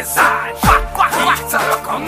design. Fuck, fuck, fuck, it's a local